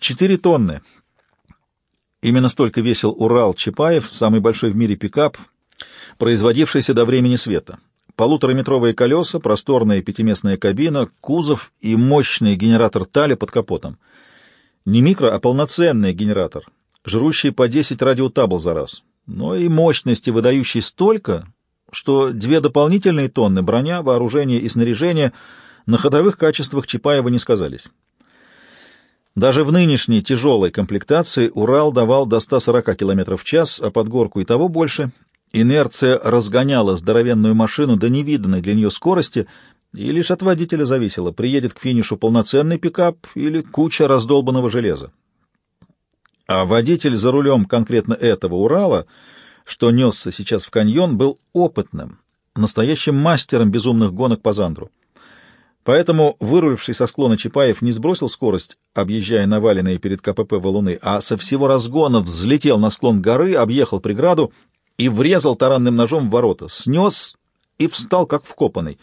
Четыре тонны. Именно столько весил Урал Чапаев, самый большой в мире пикап, производившийся до времени света. Полутораметровые колеса, просторная пятиместная кабина, кузов и мощный генератор тали под капотом. Не микро, а полноценный генератор, жрущий по 10 радиотабл за раз, но и мощности, выдающий столько, что две дополнительные тонны броня, вооружение и снаряжение на ходовых качествах Чапаева не сказались. Даже в нынешней тяжелой комплектации Урал давал до 140 км в час, а под горку и того больше. Инерция разгоняла здоровенную машину до невиданной для нее скорости, и лишь от водителя зависело, приедет к финишу полноценный пикап или куча раздолбанного железа. А водитель за рулем конкретно этого Урала, что несся сейчас в каньон, был опытным, настоящим мастером безумных гонок по Зандру. Поэтому выруливший со склона Чапаев не сбросил скорость, объезжая наваленные перед КПП валуны, а со всего разгона взлетел на склон горы, объехал преграду и врезал таранным ножом в ворота, снес и встал как вкопанный.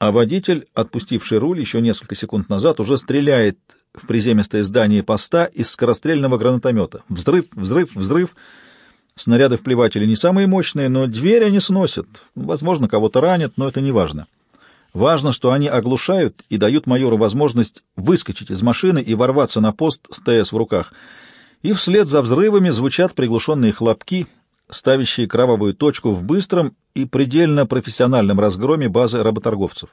А водитель, отпустивший руль еще несколько секунд назад, уже стреляет в приземистое здание поста из скорострельного гранатомета. Взрыв, взрыв, взрыв. Снаряды вплеватели не самые мощные, но дверь они сносят. Возможно, кого-то ранят, но это не важно. Важно, что они оглушают и дают майору возможность выскочить из машины и ворваться на пост с ТС в руках. И вслед за взрывами звучат приглушенные хлопки, ставящие кровавую точку в быстром и предельно профессиональном разгроме базы работорговцев.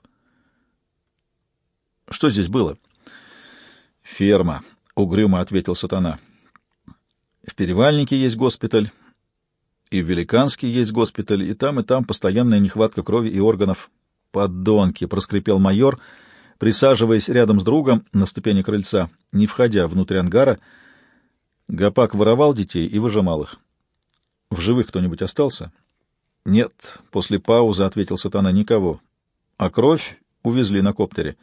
Что здесь было? «Ферма», — угрюмо ответил сатана. «В Перевальнике есть госпиталь, и в Великанске есть госпиталь, и там, и там постоянная нехватка крови и органов». «Подонки!» — проскрипел майор, присаживаясь рядом с другом на ступени крыльца, не входя внутрь ангара. Гопак воровал детей и выжимал их. «В живых кто-нибудь остался?» «Нет», — после паузы ответил сатана, — «никого. А кровь увезли на коптере».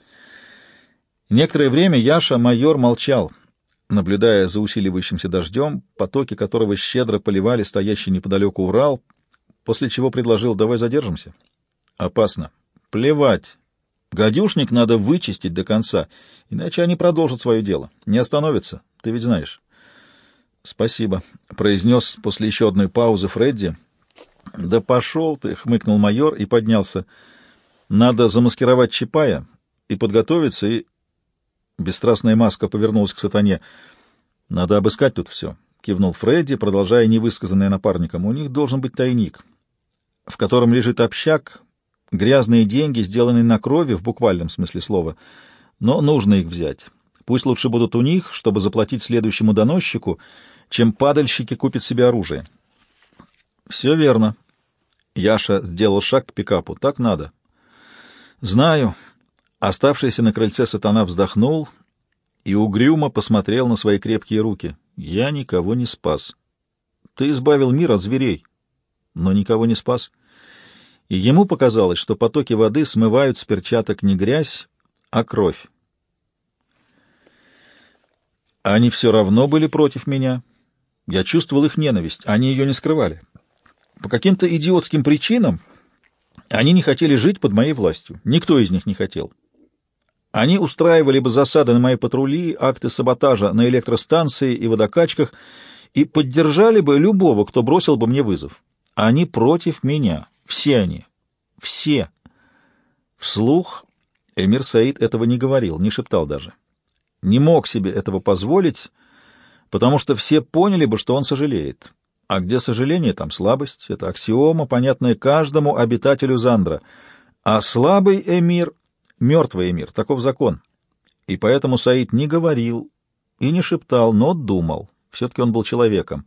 Некоторое время Яша, майор, молчал, наблюдая за усиливающимся дождем, потоки которого щедро поливали стоящий неподалеку Урал, после чего предложил «давай задержимся». «Опасно. Плевать. Гадюшник надо вычистить до конца, иначе они продолжат свое дело. Не остановятся, ты ведь знаешь. Спасибо, — произнес после еще одной паузы Фредди. Да пошел ты, — хмыкнул майор и поднялся. Надо замаскировать Чапая и подготовиться, и... Бесстрастная маска повернулась к сатане. Надо обыскать тут все, — кивнул Фредди, продолжая невысказанное напарником. У них должен быть тайник, в котором лежит общак, Грязные деньги, сделанные на крови, в буквальном смысле слова, но нужно их взять. Пусть лучше будут у них, чтобы заплатить следующему доносчику, чем падальщики купят себе оружие. Все верно. Яша сделал шаг к пикапу. Так надо. Знаю. Оставшийся на крыльце сатана вздохнул и угрюмо посмотрел на свои крепкие руки. Я никого не спас. Ты избавил мир от зверей, но никого не спас и ему показалось, что потоки воды смывают с перчаток не грязь, а кровь. Они все равно были против меня. Я чувствовал их ненависть, они ее не скрывали. По каким-то идиотским причинам они не хотели жить под моей властью. Никто из них не хотел. Они устраивали бы засады на мои патрули, акты саботажа на электростанции и водокачках и поддержали бы любого, кто бросил бы мне вызов. Они против меня. Все они. Все. Вслух Эмир Саид этого не говорил, не шептал даже. Не мог себе этого позволить, потому что все поняли бы, что он сожалеет. А где сожаление, там слабость. Это аксиома, понятная каждому обитателю Зандра. А слабый эмир — мертвый эмир, таков закон. И поэтому Саид не говорил и не шептал, но думал. Все-таки он был человеком.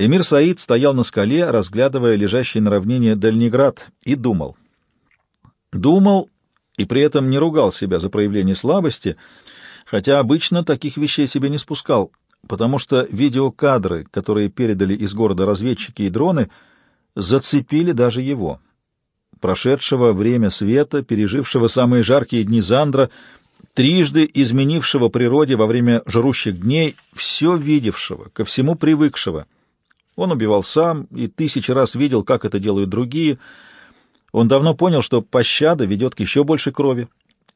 Эмир Саид стоял на скале, разглядывая лежащий на равнине Дальнеград, и думал. Думал и при этом не ругал себя за проявление слабости, хотя обычно таких вещей себе не спускал, потому что видеокадры, которые передали из города разведчики и дроны, зацепили даже его. Прошедшего время света, пережившего самые жаркие дни Зандра, трижды изменившего природе во время жрущих дней, все видевшего, ко всему привыкшего — он убивал сам и тысячи раз видел, как это делают другие. Он давно понял, что пощада ведет к еще большей крови,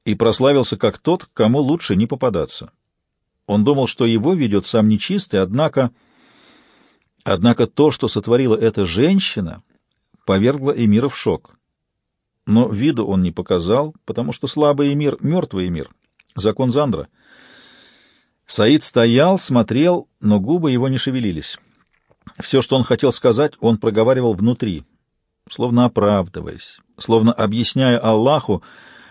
и прославился как тот, кому лучше не попадаться. Он думал, что его ведет сам нечистый, однако... Однако то, что сотворила эта женщина, повергло Эмира в шок. Но виду он не показал, потому что слабый Эмир — мертвый Эмир. Закон Зандра. Саид стоял, смотрел, но губы его не шевелились. Все, что он хотел сказать, он проговаривал внутри, словно оправдываясь, словно объясняя Аллаху,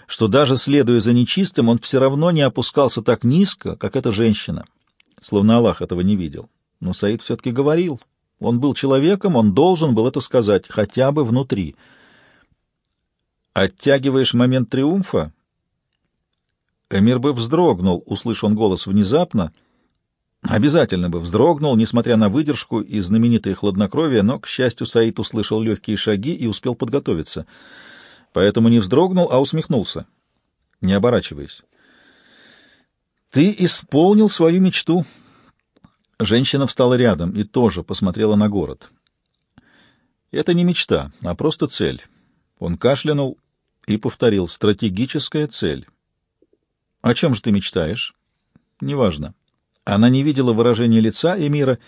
что даже следуя за нечистым, он все равно не опускался так низко, как эта женщина, словно Аллах этого не видел. Но Саид все-таки говорил. Он был человеком, он должен был это сказать, хотя бы внутри. «Оттягиваешь момент триумфа?» Эмир бы вздрогнул, услышал он голос внезапно. Обязательно бы вздрогнул, несмотря на выдержку и знаменитое хладнокровие, но, к счастью, Саид услышал легкие шаги и успел подготовиться. Поэтому не вздрогнул, а усмехнулся, не оборачиваясь. «Ты исполнил свою мечту», Женщина встала рядом и тоже посмотрела на город. Это не мечта, а просто цель. Он кашлянул и повторил «стратегическая цель». «О чем же ты мечтаешь?» «Неважно». Она не видела выражения лица Эмира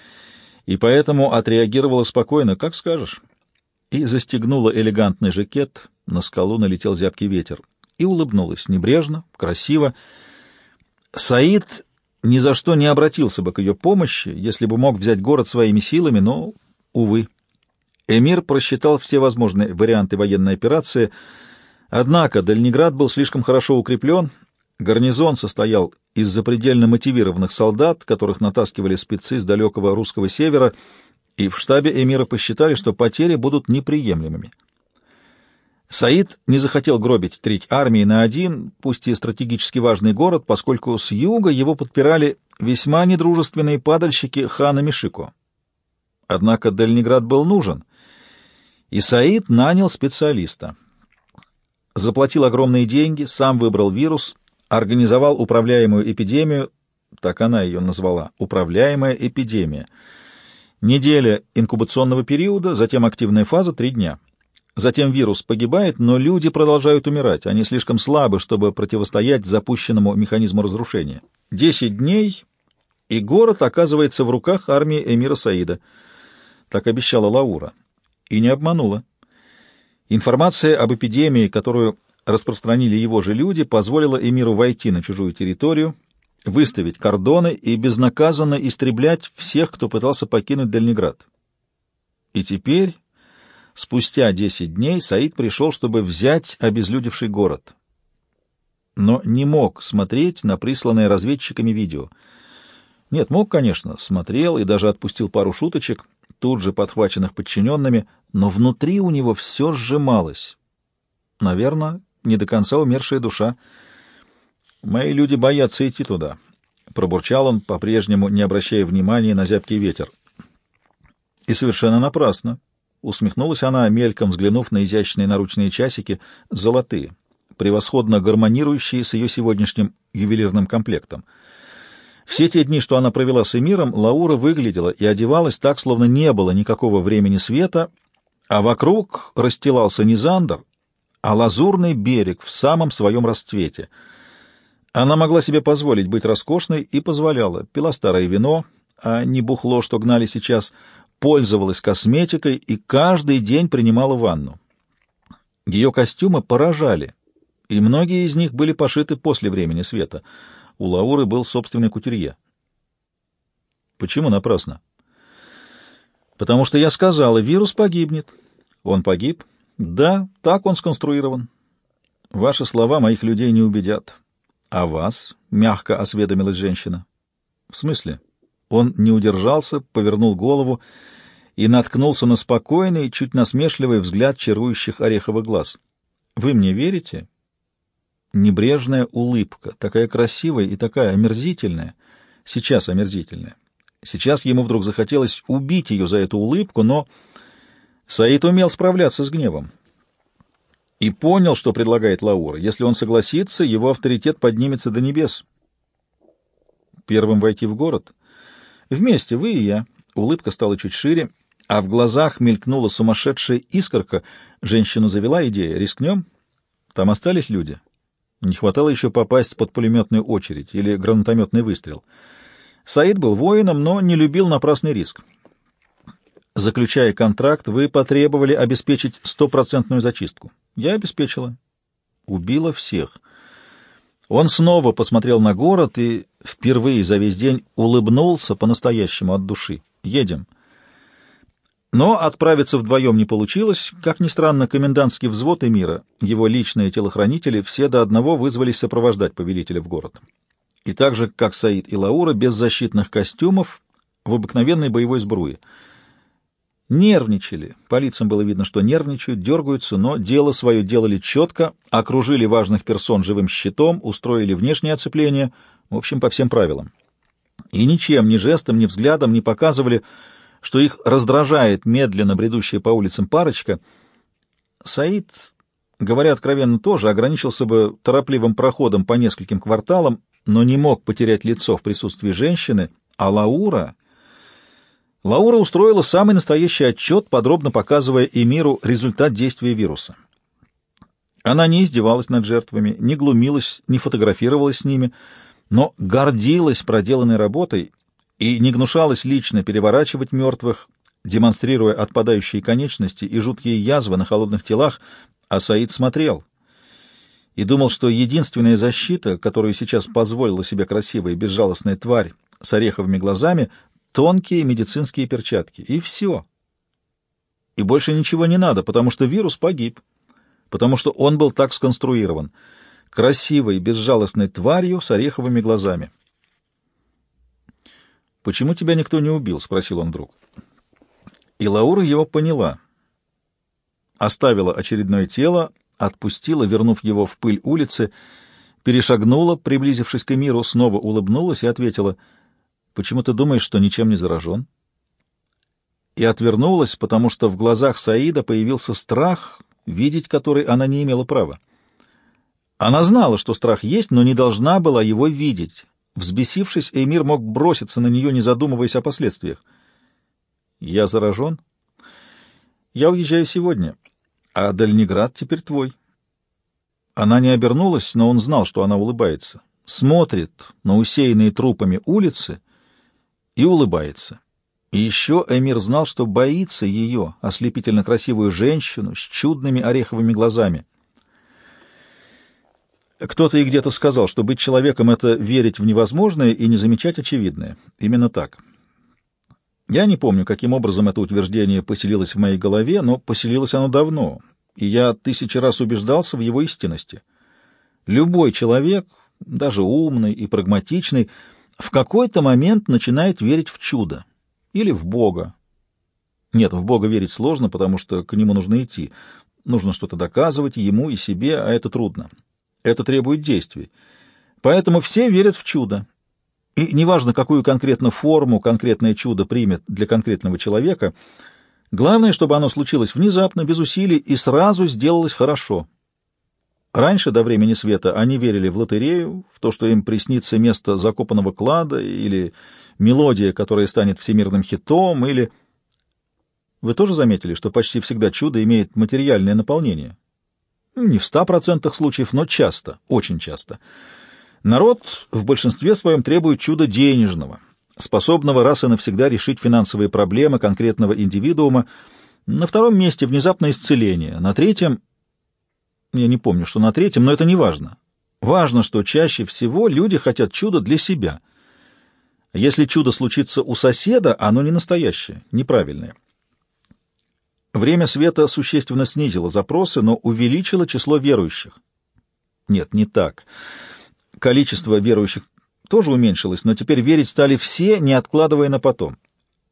и поэтому отреагировала спокойно, как скажешь. И застегнула элегантный жакет, на скалу налетел зябкий ветер, и улыбнулась небрежно, красиво. Саид ни за что не обратился бы к ее помощи, если бы мог взять город своими силами, но, увы. Эмир просчитал все возможные варианты военной операции, однако Дальнеград был слишком хорошо укреплен, гарнизон состоял из запредельно мотивированных солдат, которых натаскивали спецы с далекого русского севера, и в штабе Эмира посчитали, что потери будут неприемлемыми. Саид не захотел гробить треть армии на один, пусть и стратегически важный город, поскольку с юга его подпирали весьма недружественные падальщики хана Мишико. Однако Дальнеград был нужен, и Саид нанял специалиста. Заплатил огромные деньги, сам выбрал вирус, организовал управляемую эпидемию, так она ее назвала, управляемая эпидемия. Неделя инкубационного периода, затем активная фаза — три дня — Затем вирус погибает, но люди продолжают умирать. Они слишком слабы, чтобы противостоять запущенному механизму разрушения. Десять дней, и город оказывается в руках армии эмира Саида. Так обещала Лаура. И не обманула. Информация об эпидемии, которую распространили его же люди, позволила эмиру войти на чужую территорию, выставить кордоны и безнаказанно истреблять всех, кто пытался покинуть Дальнеград. И теперь Спустя десять дней Саид пришел, чтобы взять обезлюдевший город. Но не мог смотреть на присланное разведчиками видео. Нет, мог, конечно, смотрел и даже отпустил пару шуточек, тут же подхваченных подчиненными, но внутри у него все сжималось. Наверное, не до конца умершая душа. Мои люди боятся идти туда. Пробурчал он, по-прежнему не обращая внимания на зябкий ветер. И совершенно напрасно. Усмехнулась она, мельком взглянув на изящные наручные часики, золотые, превосходно гармонирующие с ее сегодняшним ювелирным комплектом. Все те дни, что она провела с Эмиром, Лаура выглядела и одевалась так, словно не было никакого времени света, а вокруг расстилался не а лазурный берег в самом своем расцвете. Она могла себе позволить быть роскошной и позволяла. Пила старое вино, а не бухло, что гнали сейчас, пользовалась косметикой и каждый день принимала ванну. Ее костюмы поражали, и многие из них были пошиты после времени света. У Лауры был собственный кутюрье. Почему напрасно? Потому что я сказала, вирус погибнет. Он погиб? Да, так он сконструирован. Ваши слова моих людей не убедят. А вас? Мягко осведомилась женщина. В смысле? Он не удержался, повернул голову и наткнулся на спокойный, чуть насмешливый взгляд чарующих ореховых глаз. «Вы мне верите?» Небрежная улыбка, такая красивая и такая омерзительная, сейчас омерзительная. Сейчас ему вдруг захотелось убить ее за эту улыбку, но Саид умел справляться с гневом. И понял, что предлагает Лаура. Если он согласится, его авторитет поднимется до небес. Первым войти в город? Вместе, вы и я. Улыбка стала чуть шире а в глазах мелькнула сумасшедшая искорка. Женщину завела идея. Рискнем? Там остались люди? Не хватало еще попасть под пулеметную очередь или гранатометный выстрел. Саид был воином, но не любил напрасный риск. Заключая контракт, вы потребовали обеспечить стопроцентную зачистку. Я обеспечила. Убила всех. Он снова посмотрел на город и впервые за весь день улыбнулся по-настоящему от души. Едем. Но отправиться вдвоем не получилось. Как ни странно, комендантский взвод Эмира, его личные телохранители, все до одного вызвались сопровождать повелителя в город. И так же, как Саид и Лаура, без защитных костюмов, в обыкновенной боевой сбруе — Нервничали. По лицам было видно, что нервничают, дергаются, но дело свое делали четко, окружили важных персон живым щитом, устроили внешнее оцепление, в общем, по всем правилам. И ничем, ни жестом, ни взглядом не показывали, что их раздражает медленно бредущая по улицам парочка. Саид, говоря откровенно, тоже ограничился бы торопливым проходом по нескольким кварталам, но не мог потерять лицо в присутствии женщины, а Лаура Лаура устроила самый настоящий отчет, подробно показывая Эмиру результат действия вируса. Она не издевалась над жертвами, не глумилась, не фотографировалась с ними, но гордилась проделанной работой и не гнушалась лично переворачивать мертвых, демонстрируя отпадающие конечности и жуткие язвы на холодных телах, а Саид смотрел и думал, что единственная защита, которую сейчас позволила себе красивая и безжалостная тварь с ореховыми глазами, тонкие медицинские перчатки, и все. И больше ничего не надо, потому что вирус погиб, потому что он был так сконструирован, красивой, безжалостной тварью с ореховыми глазами. «Почему тебя никто не убил?» — спросил он вдруг. И Лаура его поняла. Оставила очередное тело, отпустила, вернув его в пыль улицы, перешагнула, приблизившись к миру, снова улыбнулась и ответила — Почему ты думаешь, что ничем не заражен?» И отвернулась, потому что в глазах Саида появился страх, видеть который она не имела права. Она знала, что страх есть, но не должна была его видеть. Взбесившись, Эмир мог броситься на нее, не задумываясь о последствиях. «Я заражен? Я уезжаю сегодня, а Дальнеград теперь твой». Она не обернулась, но он знал, что она улыбается. Смотрит на усеянные трупами улицы — и улыбается. И еще Эмир знал, что боится ее, ослепительно красивую женщину с чудными ореховыми глазами. Кто-то и где-то сказал, что быть человеком — это верить в невозможное и не замечать очевидное. Именно так. Я не помню, каким образом это утверждение поселилось в моей голове, но поселилось оно давно, и я тысячи раз убеждался в его истинности. Любой человек, даже умный и прагматичный, — в какой-то момент начинает верить в чудо или в Бога. Нет, в Бога верить сложно, потому что к нему нужно идти. Нужно что-то доказывать ему и себе, а это трудно. Это требует действий. Поэтому все верят в чудо. И неважно, какую конкретно форму конкретное чудо примет для конкретного человека, главное, чтобы оно случилось внезапно, без усилий и сразу сделалось хорошо, Раньше, до времени света, они верили в лотерею, в то, что им приснится место закопанного клада или мелодия, которая станет всемирным хитом, или... Вы тоже заметили, что почти всегда чудо имеет материальное наполнение? Не в ста процентах случаев, но часто, очень часто. Народ в большинстве своем требует чуда денежного, способного раз и навсегда решить финансовые проблемы конкретного индивидуума, на втором месте внезапное исцеление, на третьем я не помню, что на третьем, но это не важно. Важно, что чаще всего люди хотят чуда для себя. Если чудо случится у соседа, оно не настоящее, неправильное. Время света существенно снизило запросы, но увеличило число верующих. Нет, не так. Количество верующих тоже уменьшилось, но теперь верить стали все, не откладывая на потом.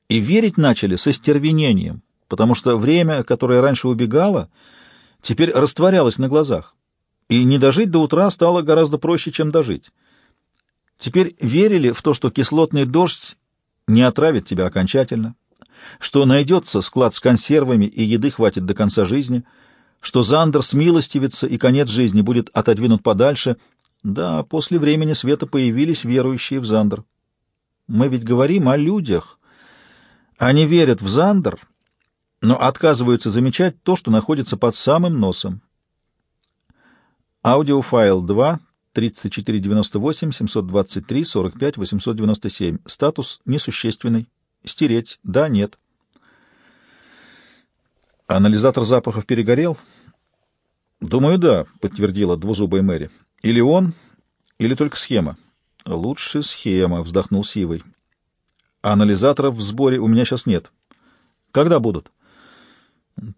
И верить начали со стервенением, потому что время, которое раньше убегало — теперь растворялась на глазах, и не дожить до утра стало гораздо проще, чем дожить. Теперь верили в то, что кислотный дождь не отравит тебя окончательно, что найдется склад с консервами и еды хватит до конца жизни, что Зандер смилостивится и конец жизни будет отодвинут подальше. Да, после времени света появились верующие в Зандер. Мы ведь говорим о людях. Они верят в Зандер — но отказываются замечать то, что находится под самым носом. Аудиофайл 2, 3498, 723, 45, 897. Статус несущественный. Стереть. Да, нет. Анализатор запахов перегорел? Думаю, да, подтвердила двузубая Мэри. Или он, или только схема. Лучше схема, вздохнул Сивый. Анализаторов в сборе у меня сейчас нет. Когда будут?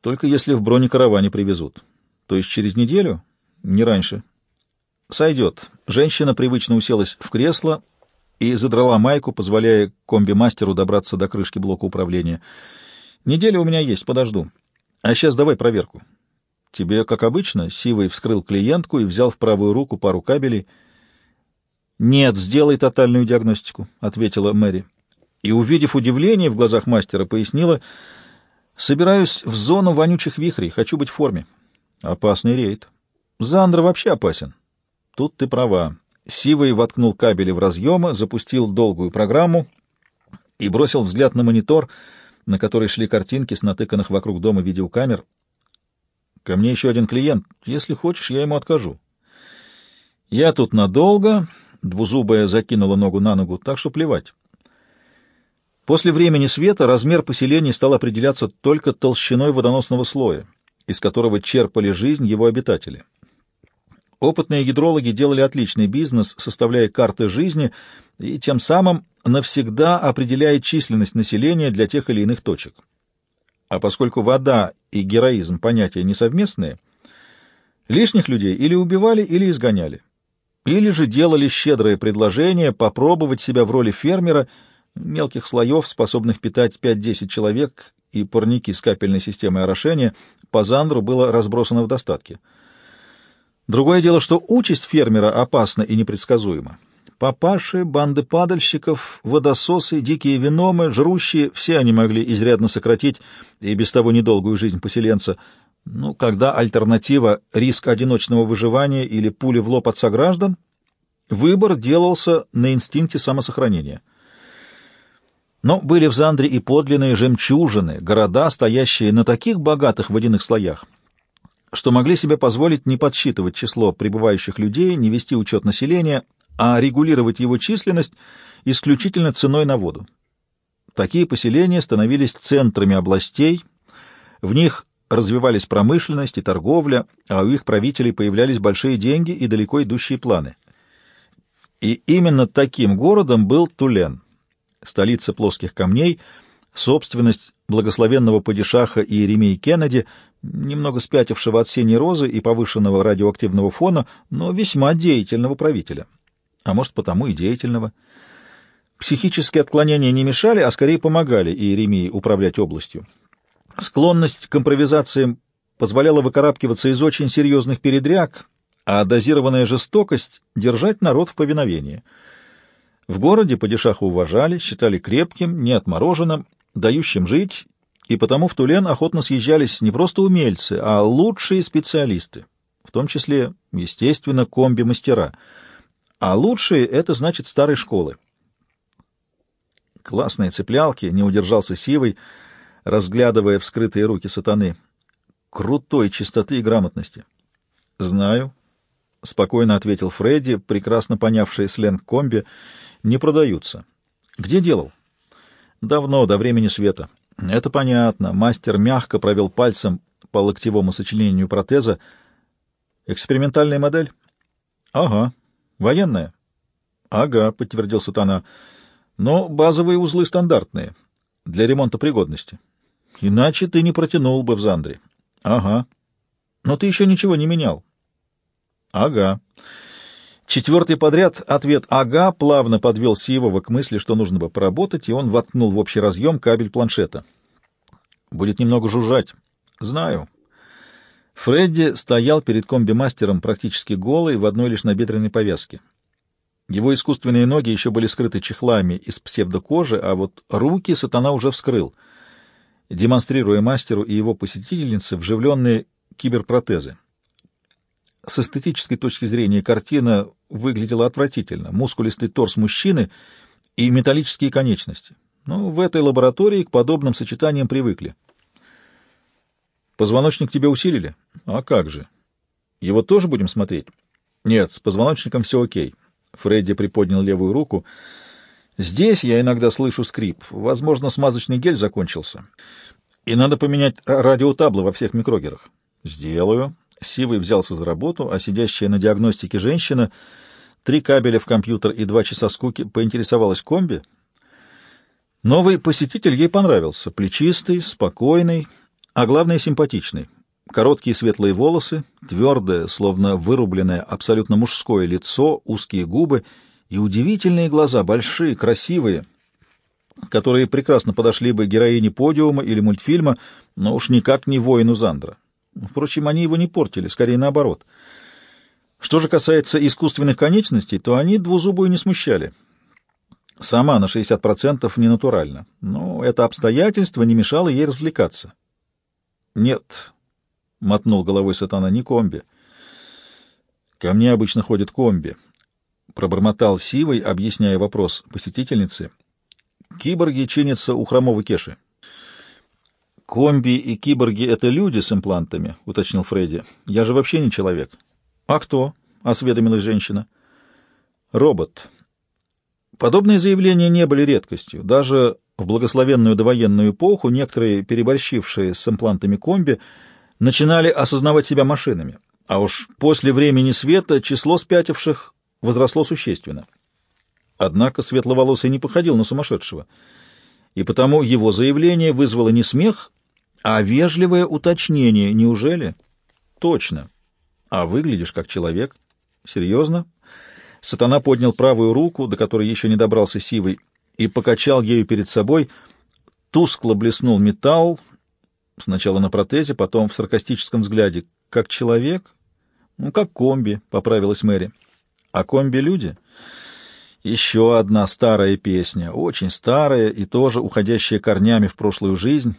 Только если в бронекараване привезут. То есть через неделю? Не раньше. Сойдет. Женщина привычно уселась в кресло и задрала майку, позволяя комби-мастеру добраться до крышки блока управления. Неделя у меня есть, подожду. А сейчас давай проверку. Тебе, как обычно, Сивый вскрыл клиентку и взял в правую руку пару кабелей. «Нет, сделай тотальную диагностику», — ответила Мэри. И, увидев удивление в глазах мастера, пояснила, «Собираюсь в зону вонючих вихрей, хочу быть в форме». «Опасный рейд». «Зандра вообще опасен». «Тут ты права». Сивый воткнул кабели в разъемы, запустил долгую программу и бросил взгляд на монитор, на который шли картинки с натыканных вокруг дома видеокамер. «Ко мне еще один клиент. Если хочешь, я ему откажу». «Я тут надолго», — двузубая закинула ногу на ногу, — «так что плевать». После времени света размер поселений стал определяться только толщиной водоносного слоя, из которого черпали жизнь его обитатели. Опытные гидрологи делали отличный бизнес, составляя карты жизни и тем самым навсегда определяя численность населения для тех или иных точек. А поскольку вода и героизм понятия несовместные, лишних людей или убивали, или изгоняли, или же делали щедрое предложение попробовать себя в роли фермера – мелких слоев, способных питать 5-10 человек, и парники с капельной системой орошения по Зандру было разбросано в достатке. Другое дело, что участь фермера опасна и непредсказуема. Папаши, банды падальщиков, водососы, дикие виномы, жрущие — все они могли изрядно сократить и без того недолгую жизнь поселенца. Ну, когда альтернатива — риск одиночного выживания или пули в лоб от сограждан, выбор делался на инстинкте самосохранения — но были в Зандре и подлинные жемчужины, города, стоящие на таких богатых водяных слоях, что могли себе позволить не подсчитывать число прибывающих людей, не вести учет населения, а регулировать его численность исключительно ценой на воду. Такие поселения становились центрами областей, в них развивались промышленность и торговля, а у их правителей появлялись большие деньги и далеко идущие планы. И именно таким городом был Тулен столица плоских камней, собственность благословенного падишаха Иеремии Кеннеди, немного спятившего от синей розы и повышенного радиоактивного фона, но весьма деятельного правителя. А может, потому и деятельного. Психические отклонения не мешали, а скорее помогали Иеремии управлять областью. Склонность к импровизациям позволяла выкарабкиваться из очень серьезных передряг, а дозированная жестокость — держать народ в повиновении — в городе падишаха уважали, считали крепким, неотмороженным, дающим жить, и потому в Тулен охотно съезжались не просто умельцы, а лучшие специалисты, в том числе, естественно, комби-мастера. А лучшие — это значит старой школы. Классные цеплялки, не удержался Сивой, разглядывая вскрытые руки сатаны. Крутой чистоты и грамотности. — Знаю, — спокойно ответил Фредди, прекрасно понявший сленг комби — не продаются. Где делал? Давно, до времени света. Это понятно. Мастер мягко провел пальцем по локтевому сочленению протеза. Экспериментальная модель? Ага. Военная? Ага, подтвердил сатана. Но базовые узлы стандартные. Для ремонта пригодности. Иначе ты не протянул бы в Зандре. Ага. Но ты еще ничего не менял. Ага. Четвертый подряд ответ «ага» плавно подвел Сивова к мысли, что нужно бы поработать, и он воткнул в общий разъем кабель планшета. «Будет немного жужжать». «Знаю». Фредди стоял перед комби-мастером практически голый в одной лишь набедренной повязке. Его искусственные ноги еще были скрыты чехлами из псевдокожи, а вот руки сатана уже вскрыл, демонстрируя мастеру и его посетительнице вживленные киберпротезы. С эстетической точки зрения картина выглядела отвратительно. Мускулистый торс мужчины и металлические конечности. Но в этой лаборатории к подобным сочетаниям привыкли. Позвоночник тебе усилили? А как же? Его тоже будем смотреть? Нет, с позвоночником все окей. Фредди приподнял левую руку. Здесь я иногда слышу скрип. Возможно, смазочный гель закончился. И надо поменять радиотаблы во всех микрогерах. Сделаю. Сивый взялся за работу, а сидящая на диагностике женщина, три кабеля в компьютер и два часа скуки, поинтересовалась комби. Новый посетитель ей понравился. Плечистый, спокойный, а главное, симпатичный. Короткие светлые волосы, твердое, словно вырубленное, абсолютно мужское лицо, узкие губы и удивительные глаза, большие, красивые, которые прекрасно подошли бы героине подиума или мультфильма, но уж никак не воину Зандра. Впрочем, они его не портили, скорее наоборот. Что же касается искусственных конечностей, то они двузубую не смущали. Сама на 60% не натурально, но это обстоятельство не мешало ей развлекаться. «Нет», — мотнул головой сатана, — «не комби». «Ко мне обычно ходят комби», — пробормотал Сивой, объясняя вопрос посетительницы. «Киборги чинятся у хромого Кеши». «Комби и киборги — это люди с имплантами», — уточнил Фредди. «Я же вообще не человек». «А кто?» — осведомилась женщина. «Робот». Подобные заявления не были редкостью. Даже в благословенную довоенную эпоху некоторые, переборщившие с имплантами комби, начинали осознавать себя машинами. А уж после времени света число спятивших возросло существенно. Однако светловолосый не походил на сумасшедшего — и потому его заявление вызвало не смех, а вежливое уточнение. Неужели? Точно. А выглядишь как человек. Серьезно? Сатана поднял правую руку, до которой еще не добрался сивый, и покачал ею перед собой. Тускло блеснул металл, сначала на протезе, потом в саркастическом взгляде. Как человек? Ну, как комби, — поправилась Мэри. А комби — люди? — еще одна старая песня, очень старая и тоже уходящая корнями в прошлую жизнь.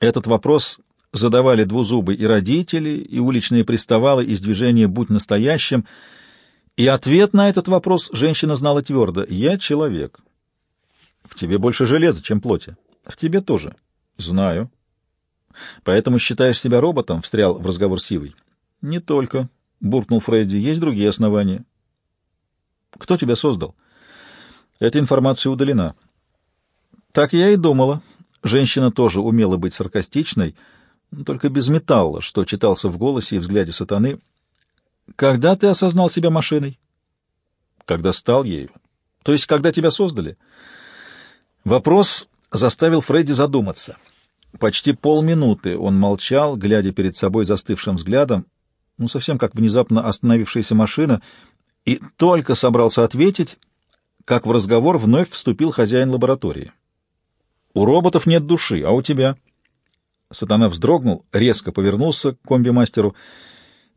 Этот вопрос задавали двузубы и родители, и уличные приставалы из движения «Будь настоящим», и ответ на этот вопрос женщина знала твердо. «Я человек». «В тебе больше железа, чем плоти». «В тебе тоже». «Знаю». «Поэтому считаешь себя роботом?» — встрял в разговор Сивый. «Не только», — буркнул Фредди. «Есть другие основания». Кто тебя создал? Эта информация удалена. Так я и думала. Женщина тоже умела быть саркастичной, только без металла, что читался в голосе и взгляде сатаны. Когда ты осознал себя машиной? Когда стал ею. То есть, когда тебя создали? Вопрос заставил Фредди задуматься. Почти полминуты он молчал, глядя перед собой застывшим взглядом, ну, совсем как внезапно остановившаяся машина, и только собрался ответить, как в разговор вновь вступил хозяин лаборатории. «У роботов нет души, а у тебя?» Сатана вздрогнул, резко повернулся к комби-мастеру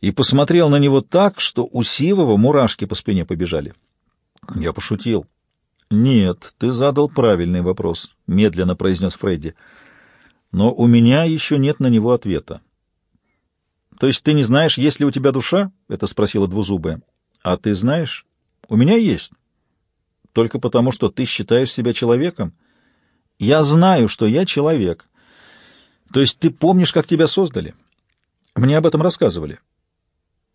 и посмотрел на него так, что у Сивова мурашки по спине побежали. Я пошутил. «Нет, ты задал правильный вопрос», — медленно произнес Фредди. «Но у меня еще нет на него ответа». «То есть ты не знаешь, есть ли у тебя душа?» — это спросила двузубая. А ты знаешь, у меня есть. Только потому, что ты считаешь себя человеком. Я знаю, что я человек. То есть ты помнишь, как тебя создали? Мне об этом рассказывали.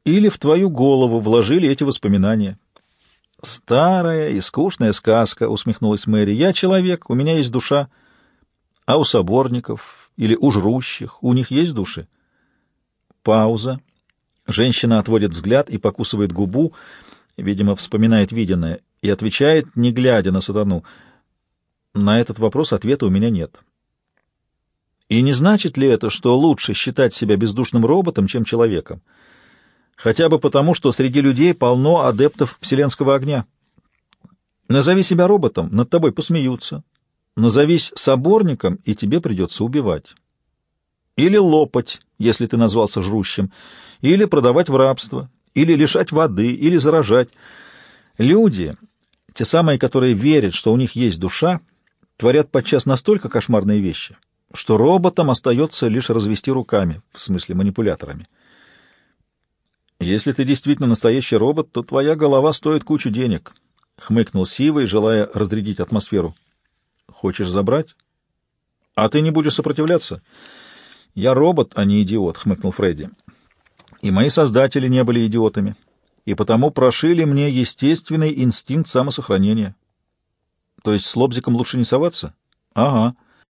Или в твою голову вложили эти воспоминания. Старая и скучная сказка, усмехнулась Мэри. Я человек, у меня есть душа. А у соборников или у жрущих, у них есть души? Пауза. Женщина отводит взгляд и покусывает губу, видимо, вспоминает виденное, и отвечает, не глядя на сатану. На этот вопрос ответа у меня нет. И не значит ли это, что лучше считать себя бездушным роботом, чем человеком? Хотя бы потому, что среди людей полно адептов вселенского огня. Назови себя роботом, над тобой посмеются. Назовись соборником, и тебе придется убивать. Или лопать, если ты назвался жрущим, или продавать в рабство, или лишать воды, или заражать. Люди, те самые, которые верят, что у них есть душа, творят подчас настолько кошмарные вещи, что роботам остается лишь развести руками, в смысле манипуляторами. «Если ты действительно настоящий робот, то твоя голова стоит кучу денег», — хмыкнул Сивый, желая разрядить атмосферу. «Хочешь забрать? А ты не будешь сопротивляться?» «Я робот, а не идиот», — хмыкнул Фредди. «И мои создатели не были идиотами. и потому прошили мне естественный инстинкт самосохранения. То есть с лобзиком лучше не соваться? Ага.